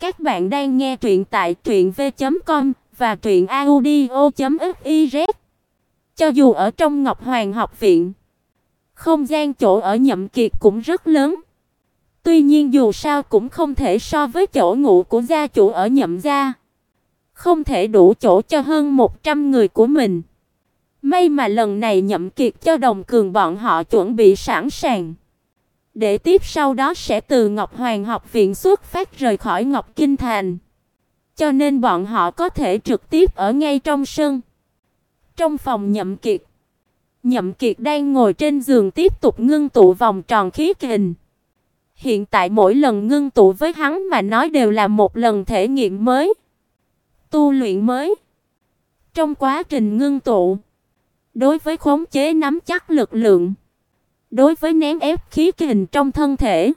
Các bạn đang nghe truyện tại truyệnv.com và truyệnaudio.fiz. Cho dù ở trong Ngọc Hoàng học viện, không gian chỗ ở Nhậm Kiệt cũng rất lớn. Tuy nhiên dù sao cũng không thể so với chỗ ngủ của gia chủ ở Nhậm gia. Không thể đủ chỗ cho hơn 100 người của mình. May mà lần này Nhậm Kiệt cho Đồng Cường bọn họ chuẩn bị sẵn sàng. Để tiếp sau đó sẽ từ Ngọc Hoàng học viện xuất phát rời khỏi Ngọc Kinh thành. Cho nên bọn họ có thể trực tiếp ở ngay trong sân. Trong phòng Nhậm Kiệt, Nhậm Kiệt đang ngồi trên giường tiếp tục ngưng tụ vòng tròn khí kình. Hiện tại mỗi lần ngưng tụ với hắn mà nói đều là một lần thể nghiệm mới, tu luyện mới. Trong quá trình ngưng tụ, đối với khống chế nắm chắc lực lượng, đối với nén ép khí kình trong thân thể,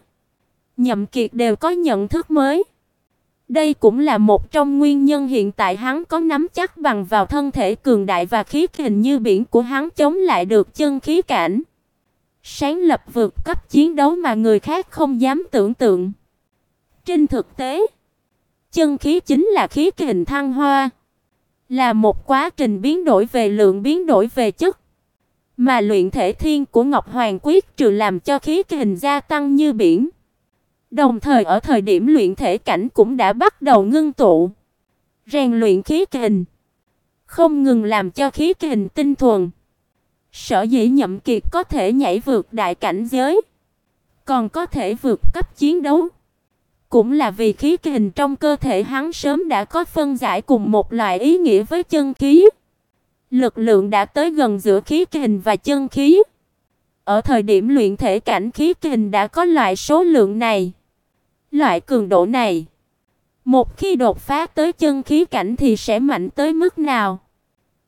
Nhậm Kiệt đều có nhận thức mới. Đây cũng là một trong nguyên nhân hiện tại hắn có nắm chắc bằng vào thân thể cường đại và khí kình như biển của hắn chống lại được chân khí cảnh. Sáng lập vượt cấp chiến đấu mà người khác không dám tưởng tượng. Trên thực tế, chân khí chính là khí kình thăng hoa, là một quá trình biến đổi về lượng biến đổi về chất. Mà luyện thể thiên của Ngọc Hoàng quyết trừ làm cho khí kình gia tăng như biển. Đồng thời ở thời điểm luyện thể cảnh cũng đã bắt đầu ngưng tụ, rèn luyện khí kình, không ngừng làm cho khí kình tinh thuần. Sở dĩ Nhậm Kiệt có thể nhảy vượt đại cảnh giới, còn có thể vượt cấp chiến đấu, cũng là vì khí kình trong cơ thể hắn sớm đã có phân giải cùng một loại ý nghĩa với chân khí. Lực lượng đã tới gần giữa khí kình và chân khí. Ở thời điểm luyện thể cảnh khí kình đã có loại số lượng này. Loại cường độ này, một khi đột phá tới chân khí cảnh thì sẽ mạnh tới mức nào?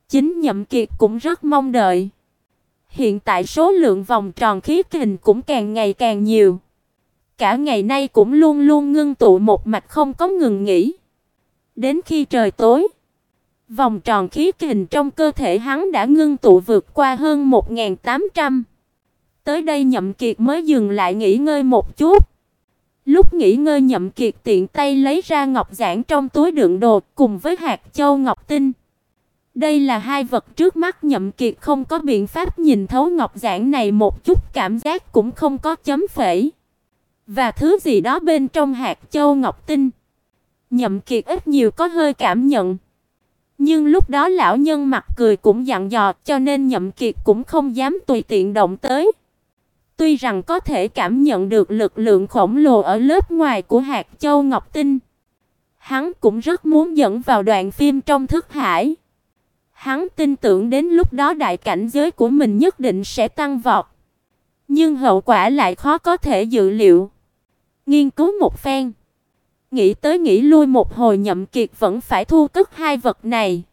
Chính Nhậm Kiệt cũng rất mong đợi. Hiện tại số lượng vòng tròn khí kình cũng càng ngày càng nhiều. Cả ngày nay cũng luôn luôn ngưng tụ một mạch không có ngừng nghỉ. Đến khi trời tối, vòng tròn khí kình trong cơ thể hắn đã ngưng tụ vượt qua hơn 1800. Tới đây Nhậm Kiệt mới dừng lại nghỉ ngơi một chút. Lúc nghỉ ngơi Nhậm Kiệt tiện tay lấy ra ngọc giản trong túi đựng đồ cùng với hạt châu ngọc tinh. Đây là hai vật trước mắt Nhậm Kiệt không có biện pháp nhìn thấu ngọc giản này một chút, cảm giác cũng không có chấm phẩy. Và thứ gì đó bên trong hạt châu ngọc tinh. Nhậm Kiệt ít nhiều có hơi cảm nhận. Nhưng lúc đó lão nhân mặt cười cũng dặn dò, cho nên Nhậm Kiệt cũng không dám tùy tiện động tới. Tuy rằng có thể cảm nhận được lực lượng khổng lồ ở lớp ngoài của hạt châu ngọc tinh, hắn cũng rất muốn dẫn vào đoạn phim trong thức hải. Hắn tin tưởng đến lúc đó đại cảnh giới của mình nhất định sẽ tăng vọt. Nhưng hậu quả lại khó có thể dự liệu. Nghiên cứu một phen, nghĩ tới nghĩ lui một hồi Nhậm Kiệt vẫn phải thu cất hai vật này.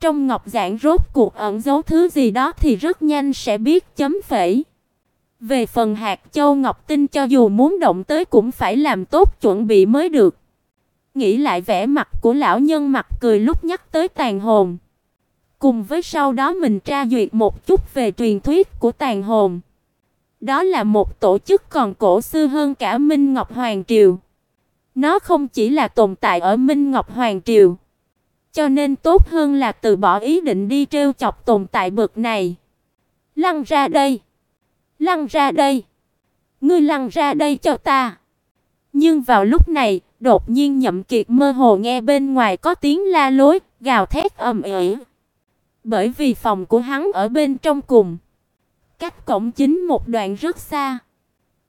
Trong ngọc giản rốt cuộc ẩn giấu thứ gì đó thì rất nhanh sẽ biết chấm phẩy. Về phần hạt châu ngọc tinh cho dù muốn động tới cũng phải làm tốt chuẩn bị mới được. Nghĩ lại vẻ mặt của lão nhân mặt cười lúc nhắc tới tàn hồn. Cùng với sau đó mình tra duyệt một chút về truyền thuyết của tàn hồn. Đó là một tổ chức còn cổ xưa hơn cả Minh Ngọc Hoàng triều. Nó không chỉ là tồn tại ở Minh Ngọc Hoàng triều, cho nên tốt hơn là từ bỏ ý định đi trêu chọc tồn tại bậc này. Lăn ra đây. Lăn ra đây. Ngươi lăn ra đây cho ta. Nhưng vào lúc này, đột nhiên Nhậm Kiệt mơ hồ nghe bên ngoài có tiếng la lối, gào thét ầm ĩ. Bởi vì phòng của hắn ở bên trong cùng, cách cổng chính một đoạn rất xa.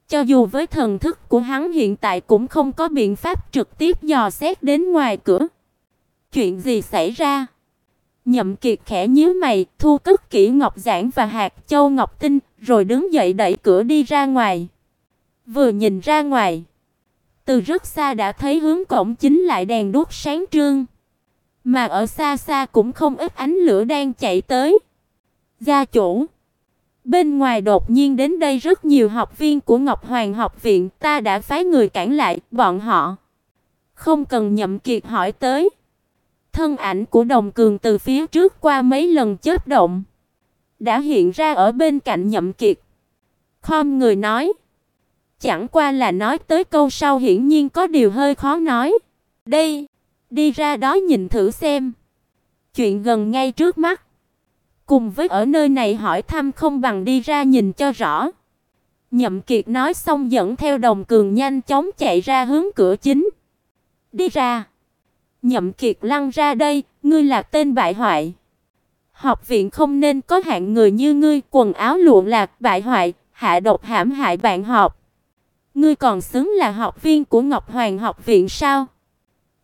Cho dù với thần thức của hắn hiện tại cũng không có biện pháp trực tiếp dò xét đến ngoài cửa. Chuyện gì xảy ra? Nhậm Kiệt khẽ nhíu mày, thu cất kỹ ngọc giản và hạt châu ngọc tinh, rồi đứng dậy đẩy cửa đi ra ngoài. Vừa nhìn ra ngoài, từ rất xa đã thấy hướng cổng chính lại đèn đuốc sáng trưng, mà ở xa xa cũng không ít ánh lửa đang chạy tới. Gia chủ, bên ngoài đột nhiên đến đây rất nhiều học viên của Ngọc Hoàng học viện, ta đã phái người cản lại bọn họ. Không cần Nhậm Kiệt hỏi tới. Thân ảnh của Đồng Cường từ phía trước qua mấy lần chớp động, đã hiện ra ở bên cạnh Nhậm Kiệt. Khom người nói: chẳng qua là nói tới câu sau hiển nhiên có điều hơi khó nói. Đây, đi ra đó nhìn thử xem. Chuyện gần ngay trước mắt. Cùng với ở nơi này hỏi thăm không bằng đi ra nhìn cho rõ. Nhậm Kiệt nói xong dẫn theo Đồng Cường nhanh chóng chạy ra hướng cửa chính. Đi ra. Nhậm Kiệt lăn ra đây, ngươi là tên bại hoại. Học viện không nên có hạng người như ngươi, quần áo lụa lạc, bại hoại, hạ độc hãm hại bạn học. Ngươi còn xứng là học viên của Ngọc Hoàng học viện sao?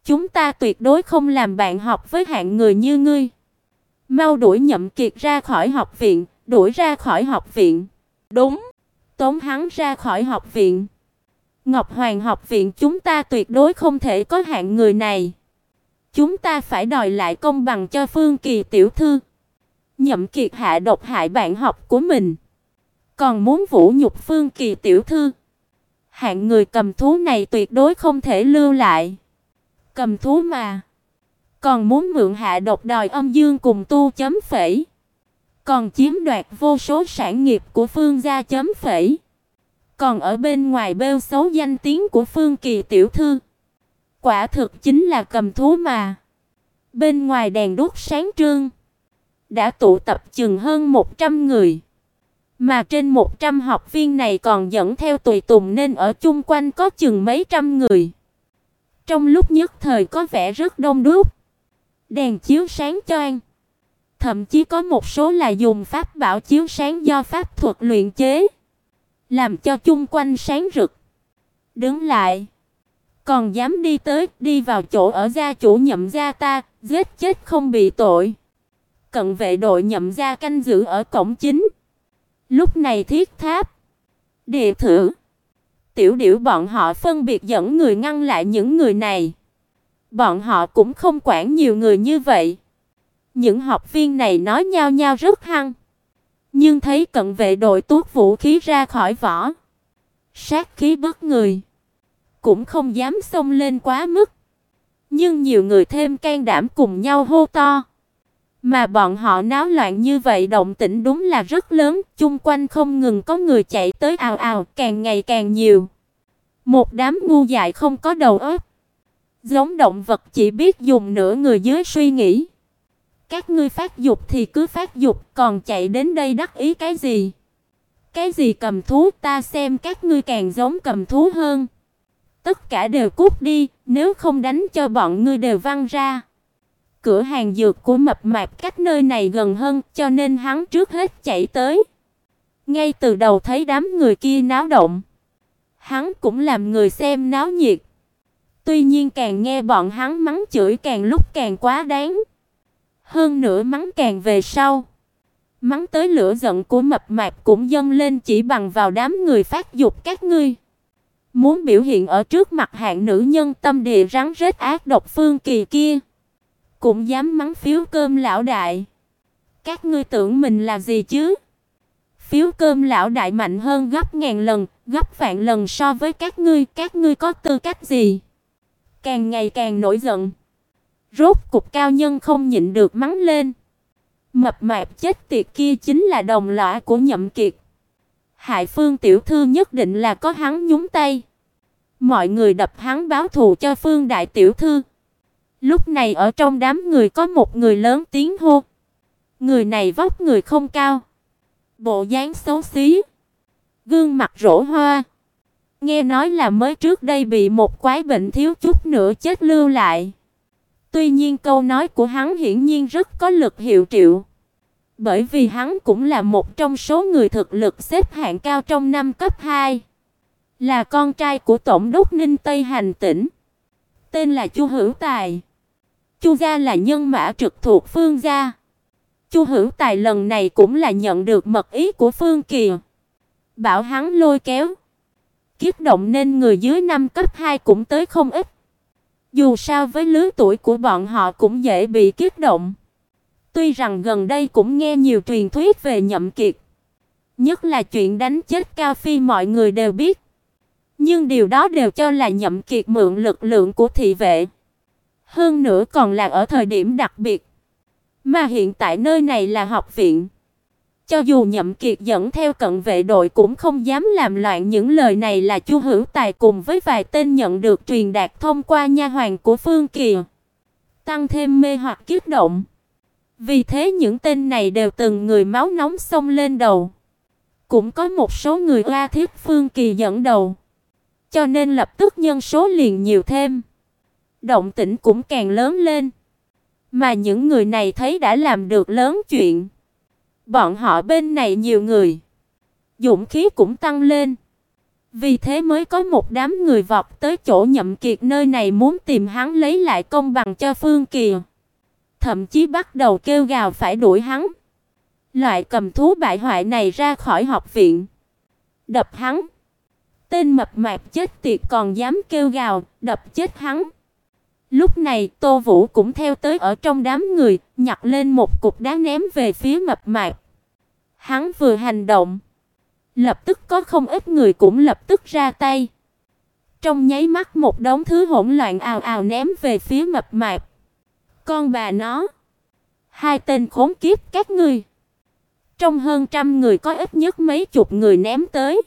Chúng ta tuyệt đối không làm bạn học với hạng người như ngươi. Mau đuổi Nhậm Kiệt ra khỏi học viện, đuổi ra khỏi học viện. Đúng, tống hắn ra khỏi học viện. Ngọc Hoàng học viện chúng ta tuyệt đối không thể có hạng người này. Chúng ta phải đòi lại công bằng cho Phương Kỳ tiểu thư. Nhậm Kiệt hạ độc hại bạn học của mình, còn muốn vũ nhục Phương Kỳ tiểu thư. Hạng người cầm thú này tuyệt đối không thể lưu lại. Cầm thú mà, còn muốn mượn hạ độc đòi âm dương cùng tu chấm phẩy. Còn chiếm đoạt vô số sản nghiệp của Phương gia chấm phẩy. Còn ở bên ngoài bêu xấu danh tiếng của Phương Kỳ tiểu thư. Quả thực chính là cầm thú mà. Bên ngoài đèn đuốc sáng trưng, đã tụ tập chừng hơn 100 người. Mà trên 100 học viên này còn dẫn theo tùy tùng nên ở chung quanh có chừng mấy trăm người. Trong lúc nhất thời có vẻ rất đông đúc. Đèn chiếu sáng cho choang. Thậm chí có một số là dùng pháp bảo chiếu sáng do pháp thuật luyện chế, làm cho chung quanh sáng rực. Đứng lại, còn dám đi tới, đi vào chỗ ở gia chủ nhậm gia ta, giết chết không bị tội. Cận vệ đội nhậm gia canh giữ ở cổng chính. Lúc này thiết tháp, địa thử, tiểu điểu bọn họ phân biệt dẫn người ngăn lại những người này. Bọn họ cũng không quản nhiều người như vậy. Những học viên này nói nhau nhau rất hăng. Nhưng thấy cận vệ đội tuốt vũ khí ra khỏi vỏ, sát khí bất người, cũng không dám xông lên quá mức. Nhưng nhiều người thêm can đảm cùng nhau hô to. Mà bọn họ náo loạn như vậy động tĩnh đúng là rất lớn, chung quanh không ngừng có người chạy tới ào ào, càng ngày càng nhiều. Một đám ngu dại không có đầu óc, giống động vật chỉ biết dùng nửa người dưới suy nghĩ. Các ngươi phát dục thì cứ phát dục, còn chạy đến đây đắc ý cái gì? Cái gì cầm thú, ta xem các ngươi càng giống cầm thú hơn. Tất cả đều cút đi, nếu không đánh cho bọn ngươi đều văng ra. Cửa hàng dược của mập mạp cách nơi này gần hơn, cho nên hắn trước hết chạy tới. Ngay từ đầu thấy đám người kia náo động, hắn cũng làm người xem náo nhiệt. Tuy nhiên càng nghe bọn hắn mắng chửi càng lúc càng quá đáng. Hơn nữa mắng càng về sau, mắng tới lửa giận của mập mạp cũng dâng lên chỉ bằng vào đám người phát dục các ngươi. Muốn biểu hiện ở trước mặt hạng nữ nhân tâm địa rắn rết ác độc phương kỳ kia, cũng dám mắng phiếu cơm lão đại. Các ngươi tưởng mình là gì chứ? Phiếu cơm lão đại mạnh hơn gấp ngàn lần, gấp vạn lần so với các ngươi, các ngươi có tư cách gì? Càng ngày càng nổi giận. Rốt cục cao nhân không nhịn được mắng lên. Mập mạp chết tiệt kia chính là đồng lõa của Nhậm Kiệt. hải Phương tiểu thư nhất định là có hắn nhúng tay. Mọi người đập hắn báo thù cho Phương đại tiểu thư. Lúc này ở trong đám người có một người lớn tiếng hô. Người này vóc người không cao, bộ dáng xấu xí, gương mặt rỗ hoa. Nghe nói là mới trước đây bị một quái bệnh thiếu chút nữa chết lưu lại. Tuy nhiên câu nói của hắn hiển nhiên rất có lực hiệu triệu. Bởi vì hắn cũng là một trong số người thực lực xếp hạng cao trong năm cấp 2. Là con trai của tổng đốc Ninh Tây hành tỉnh. Tên là Chu Hữu Tài. Chu gia là nhân mã trực thuộc Phương gia. Chu Hữu Tài lần này cũng là nhận được mật ý của Phương Kỳ. Bảo hắn lôi kéo. Kiếp động nên người dưới năm cấp 2 cũng tới không ít. Dù sao với lứa tuổi của bọn họ cũng dễ bị kiếp động. Tuy rằng gần đây cũng nghe nhiều truyền thuyết về Nhậm Kiệt, nhất là chuyện đánh chết Cao Phi mọi người đều biết. Nhưng điều đó đều cho là Nhậm Kiệt mượn lực lượng của thị vệ. Hơn nữa còn là ở thời điểm đặc biệt. Mà hiện tại nơi này là học viện. Cho dù Nhậm Kiệt dẫn theo cận vệ đội cũng không dám làm loạn những lời này là Chu Hữu Tài cùng với vài tên nhận được truyền đạt thông qua nha hoàn của Phương Kỳ, tăng thêm mê hoặc kích động. Vì thế những tên này đều từng người máu nóng xông lên đầu. Cũng có một số người oa thiết Phương Kỳ dẫn đầu, cho nên lập tức nhân số liền nhiều thêm. Động tĩnh cũng càng lớn lên. Mà những người này thấy đã làm được lớn chuyện. Bọn họ bên này nhiều người, dũng khí cũng tăng lên. Vì thế mới có một đám người vọt tới chỗ Nhậm Kiệt nơi này muốn tìm hắn lấy lại công bằng cho Phương Kỳ. Thậm chí bắt đầu kêu gào phải đuổi hắn. Loại cầm thú bại hoại này ra khỏi học viện. Đập hắn. Tên mập mạp chết tiệt còn dám kêu gào, đập chết hắn. Lúc này, Tô Vũ cũng theo tới ở trong đám người, nhặt lên một cục đá ném về phía mập mạp. Hắn vừa hành động, lập tức có không ít người cũng lập tức ra tay. Trong nháy mắt một đống thứ hỗn loạn ào ào ném về phía mập mạp. Con bà nó, hai tên khốn kiếp các ngươi. Trong hơn trăm người có ít nhất mấy chục người ném tới.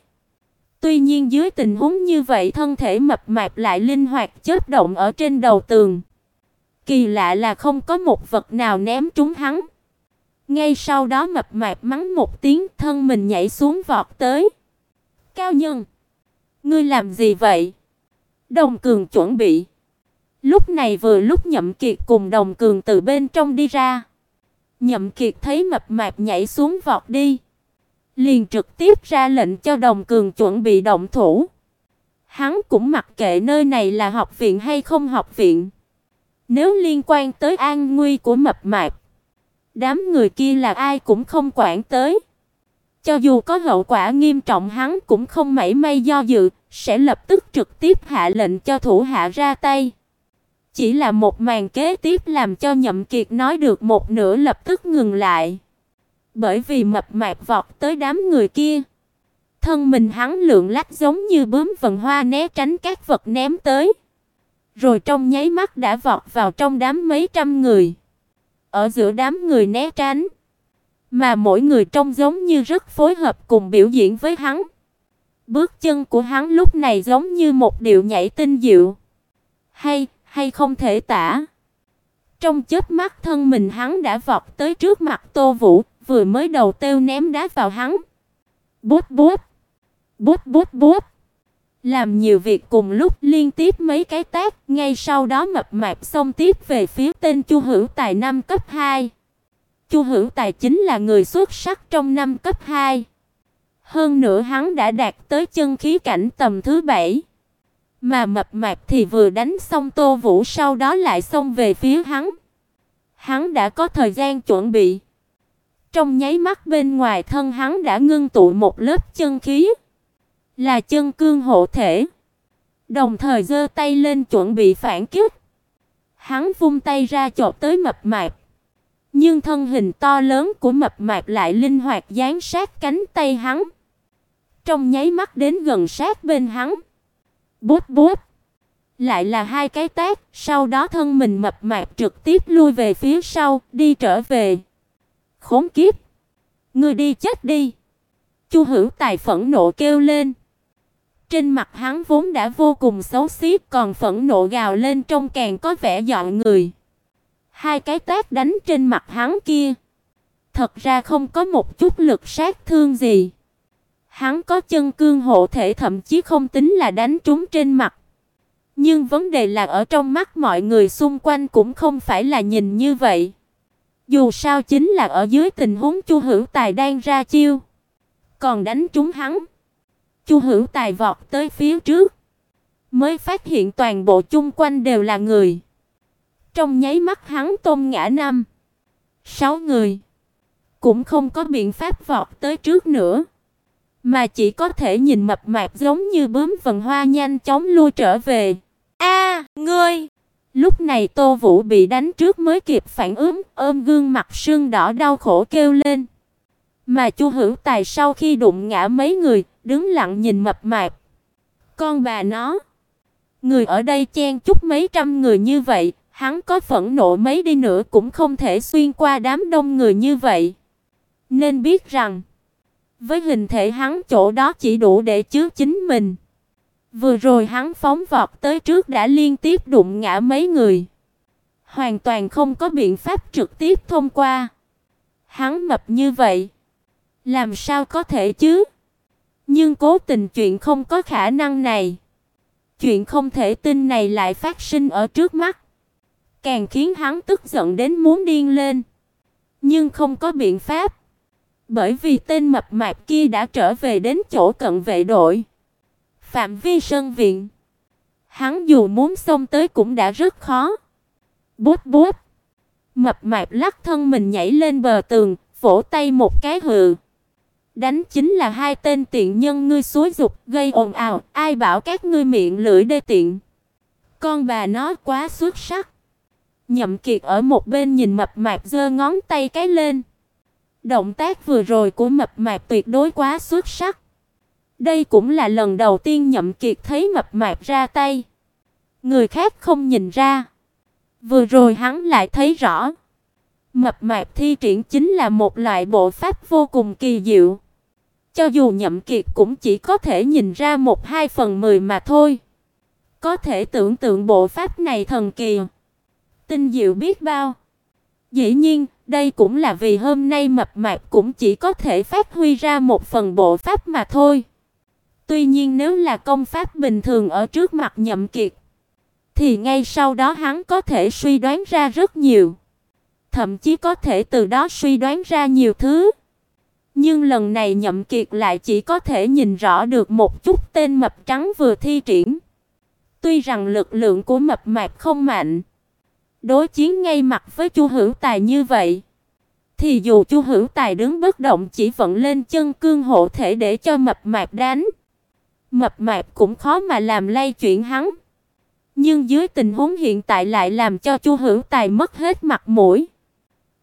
Tuy nhiên dưới tình huống như vậy thân thể mập mạp lại linh hoạt chớp động ở trên đầu tường. Kỳ lạ là không có một vật nào ném trúng hắn. Ngay sau đó mập mạp mắng một tiếng, thân mình nhảy xuống vọt tới. Cao nhân, ngươi làm gì vậy? Đồng Cường chuẩn bị. Lúc này vừa lúc Nhậm Kiệt cùng Đồng Cường từ bên trong đi ra. Nhậm Kiệt thấy mập mạp nhảy xuống vọt đi, liền trực tiếp ra lệnh cho Đồng Cường chuẩn bị động thủ. Hắn cũng mặc kệ nơi này là học viện hay không học viện. Nếu liên quan tới an nguy của mập mạp, đám người kia là ai cũng không quản tới. Cho dù có hậu quả nghiêm trọng hắn cũng không mảy may do dự, sẽ lập tức trực tiếp hạ lệnh cho thủ hạ ra tay. Chỉ là một màn kế tiếp làm cho Nhậm Kiệt nói được một nửa lập tức ngừng lại bởi vì mập mạp vọt tới đám người kia. Thân mình hắn lượn lách giống như bướm vần hoa né tránh các vật ném tới. Rồi trong nháy mắt đã vọt vào trong đám mấy trăm người. Ở giữa đám người né tránh, mà mỗi người trông giống như rất phối hợp cùng biểu diễn với hắn. Bước chân của hắn lúc này giống như một điệu nhảy tinh diệu. Hay, hay không thể tả. Trong chớp mắt thân mình hắn đã vọt tới trước mặt Tô Vũ, vừa mới đầu têu ném đá vào hắn. Bút bút, bút bút bút. Làm nhiều việc cùng lúc liên tiếp mấy cái tác, ngay sau đó mập mạp xông tiếp về phía tên Chu Hữu Tài năm cấp 2. Chu Hữu Tài chính là người xuất sắc trong năm cấp 2. Hơn nữa hắn đã đạt tới chân khí cảnh tầm thứ 7. Mà mập mạp thì vừa đánh xong Tô Vũ sau đó lại xông về phía hắn. Hắn đã có thời gian chuẩn bị. Trong nháy mắt bên ngoài thân hắn đã ngưng tụ một lớp chân khí, là chân cương hộ thể. Đồng thời giơ tay lên chuẩn bị phản kích. Hắn vung tay ra chộp tới mập mạp. Nhưng thân hình to lớn của mập mạp lại linh hoạt dán sát cánh tay hắn. Trong nháy mắt đến gần sát bên hắn. Bút bút. Lại là hai cái tát, sau đó thân mình mập mạp trực tiếp lui về phía sau, đi trở về. Khốn kiếp! Ngươi đi chết đi! Chu Hữu Tài phẫn nộ kêu lên. Trên mặt hắn vốn đã vô cùng xấu xí, còn phẫn nộ gào lên trông càng có vẻ dọn người. Hai cái tát đánh trên mặt hắn kia, thật ra không có một chút lực sát thương gì. Hắn có chân cương hộ thể thậm chí không tính là đánh trúng trên mặt. Nhưng vấn đề là ở trong mắt mọi người xung quanh cũng không phải là nhìn như vậy. Dù sao chính là ở dưới tình huống Chu Hữu Tài đang ra chiêu, còn đánh trúng hắn. Chu Hữu Tài vọt tới phía trước, mới phát hiện toàn bộ chung quanh đều là người. Trong nháy mắt hắn tôm ngã năm, sáu người, cũng không có biện pháp vọt tới trước nữa, mà chỉ có thể nhìn mập mạp giống như bướm vần hoa nhanh chóng lui trở về. A, ngươi Lúc này Tô Vũ bị đánh trước mới kịp phản ứng, ôm gương mặt sưng đỏ đau khổ kêu lên. Mà Chu Hữu Tài sau khi đụng ngã mấy người, đứng lặng nhìn mập mạp. Con bà nó, người ở đây chen chúc mấy trăm người như vậy, hắn có phẫn nộ mấy đi nữa cũng không thể xuyên qua đám đông người như vậy. Nên biết rằng, với hình thể hắn chỗ đó chỉ đủ để chứa chính mình. Vừa rồi hắn phóng vọt tới trước đã liên tiếp đụng ngã mấy người, hoàn toàn không có biện pháp trực tiếp thông qua. Hắn mập như vậy, làm sao có thể chứ? Nhưng cố tình chuyện không có khả năng này. Chuyện không thể tin này lại phát sinh ở trước mắt, càng khiến hắn tức giận đến muốn điên lên. Nhưng không có biện pháp, bởi vì tên mập mạp kia đã trở về đến chỗ cận vệ đội. Phạm vi sân viện. Hắn dù muốn xông tới cũng đã rất khó. Bút bút. Mập mạp lắc thân mình nhảy lên bờ tường, vỗ tay một cái hừ. Đánh chính là hai tên tiện nhân ngươi suối dục, gây ồn ào, ai bảo các ngươi miệng lưỡi đê tiện. Con bà nó quá xuất sắc. Nhậm Kiệt ở một bên nhìn mập mạp giơ ngón tay cái lên. Động tác vừa rồi của mập mạp tuyệt đối quá xuất sắc. Đây cũng là lần đầu tiên Nhậm Kiệt thấy mập mạp ra tay. Người khác không nhìn ra. Vừa rồi hắn lại thấy rõ. Mập mạp thi triển chính là một loại bộ pháp vô cùng kỳ diệu. Cho dù Nhậm Kiệt cũng chỉ có thể nhìn ra một hai phần mười mà thôi. Có thể tưởng tượng bộ pháp này thần kỳ. Tinh diệu biết bao. Dĩ nhiên, đây cũng là vì hôm nay mập mạp cũng chỉ có thể phát huy ra một phần bộ pháp mà thôi. Tuy nhiên nếu là công pháp bình thường ở trước mặt Nhậm Kiệt, thì ngay sau đó hắn có thể suy đoán ra rất nhiều, thậm chí có thể từ đó suy đoán ra nhiều thứ. Nhưng lần này Nhậm Kiệt lại chỉ có thể nhìn rõ được một chút tên mập trắng vừa thi triển. Tuy rằng lực lượng của mập mạp không mạnh, đối chiến ngay mặt với Chu Hữu Tài như vậy, thì dù Chu Hữu Tài đứng bất động chỉ vận lên chân cương hộ thể để cho mập mạp đánh, mập mạp cũng khó mà làm lay chuyển hắn. Nhưng dưới tình huống hiện tại lại làm cho Chu Hữu Tài mất hết mặt mũi.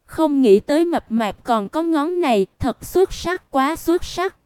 Không nghĩ tới mập mạp còn có ngón này, thật xuất sắc quá xuất sắc.